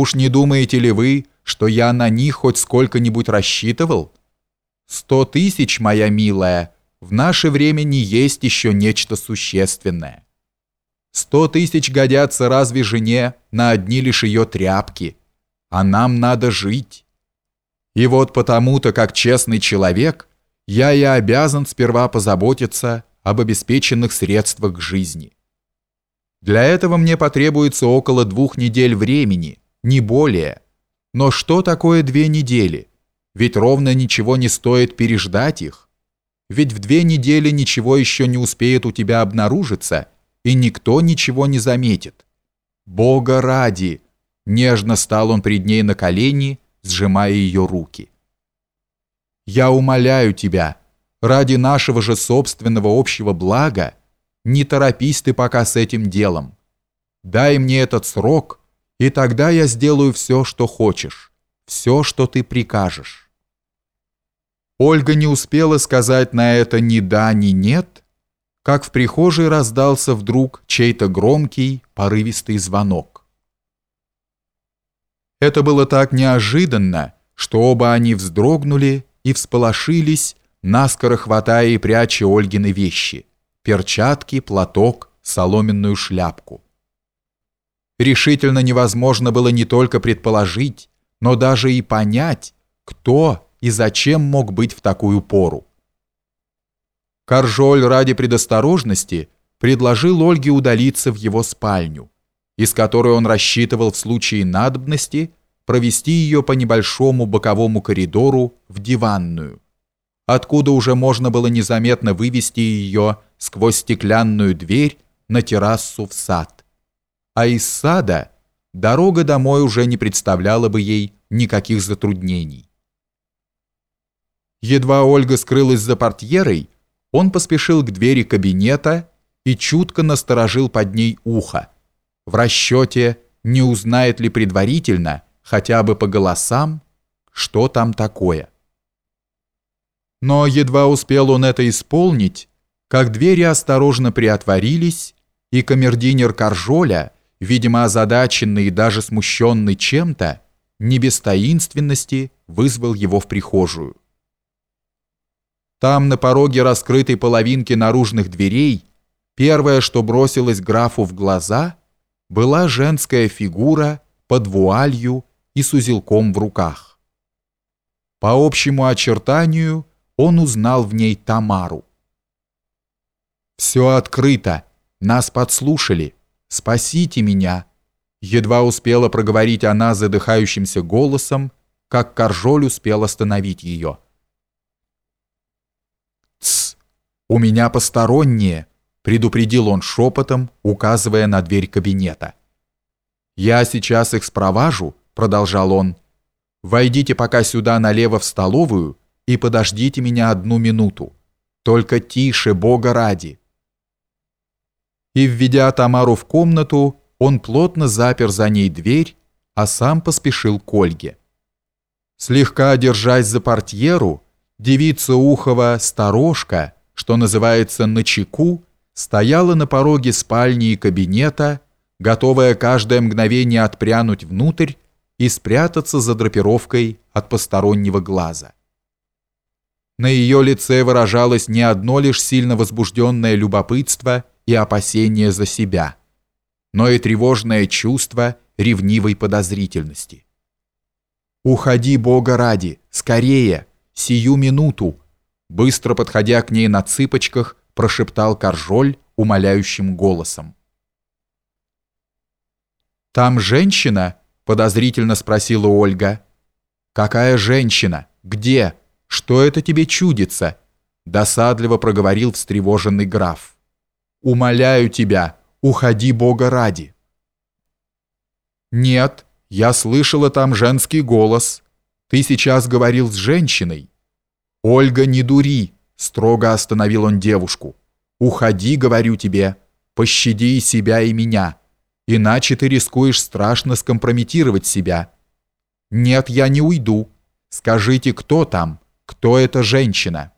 Уж не думаете ли вы, что я на них хоть сколько-нибудь рассчитывал? Сто тысяч, моя милая, в наше время не есть еще нечто существенное. Сто тысяч годятся разве жене на одни лишь ее тряпки, а нам надо жить. И вот потому-то, как честный человек, я и обязан сперва позаботиться об обеспеченных средствах к жизни. Для этого мне потребуется около двух недель времени, не более. Но что такое две недели? Ведь ровно ничего не стоит переждать их. Ведь в две недели ничего еще не успеет у тебя обнаружиться, и никто ничего не заметит. Бога ради! Нежно стал он пред ней на колени, сжимая ее руки. Я умоляю тебя, ради нашего же собственного общего блага, не торопись ты пока с этим делом. Дай мне этот срок, и тогда я сделаю все, что хочешь, все, что ты прикажешь». Ольга не успела сказать на это ни да, ни нет, как в прихожей раздался вдруг чей-то громкий, порывистый звонок. Это было так неожиданно, что оба они вздрогнули и всполошились, наскоро хватая и пряча Ольгины вещи перчатки, платок, соломенную шляпку. Решительно невозможно было не только предположить, но даже и понять, кто и зачем мог быть в такую пору. Каржоль ради предосторожности предложил Ольге удалиться в его спальню, из которой он рассчитывал в случае надобности провести ее по небольшому боковому коридору в диванную, откуда уже можно было незаметно вывести ее сквозь стеклянную дверь на террасу в сад. А из сада дорога домой уже не представляла бы ей никаких затруднений. Едва Ольга скрылась за портьерой, он поспешил к двери кабинета и чутко насторожил под ней ухо, в расчете, не узнает ли предварительно, хотя бы по голосам, что там такое. Но едва успел он это исполнить, как двери осторожно приотворились, и камердинер Каржоля, видимо озадаченный и даже смущенный чем-то, не без таинственности вызвал его в прихожую. Там, на пороге раскрытой половинки наружных дверей, первое, что бросилось графу в глаза, была женская фигура под вуалью и с узелком в руках. По общему очертанию он узнал в ней Тамару. «Все открыто! Нас подслушали! Спасите меня!» Едва успела проговорить она задыхающимся голосом, как Коржоль успел остановить ее. «Тсс! У меня посторонние!» — предупредил он шепотом, указывая на дверь кабинета. «Я сейчас их спроважу», — продолжал он. «Войдите пока сюда налево в столовую и подождите меня одну минуту. Только тише, Бога ради и, введя Тамару в комнату, он плотно запер за ней дверь, а сам поспешил к Ольге. Слегка держась за портьеру, девица Ухова сторожка, что называется на стояла на пороге спальни и кабинета, готовая каждое мгновение отпрянуть внутрь и спрятаться за драпировкой от постороннего глаза. На ее лице выражалось не одно лишь сильно возбужденное любопытство и опасение за себя, но и тревожное чувство ревнивой подозрительности. «Уходи, Бога ради! Скорее! Сию минуту!» Быстро подходя к ней на цыпочках, прошептал Коржоль умоляющим голосом. «Там женщина?» – подозрительно спросила Ольга. «Какая женщина? Где? Что это тебе чудится?» – досадливо проговорил встревоженный граф. Умоляю тебя, уходи Бога ради. Нет, я слышала там женский голос. Ты сейчас говорил с женщиной. Ольга, не дури, строго остановил он девушку. Уходи, говорю тебе, пощади и себя и меня, иначе ты рискуешь страшно скомпрометировать себя. Нет, я не уйду. Скажите, кто там? Кто эта женщина?»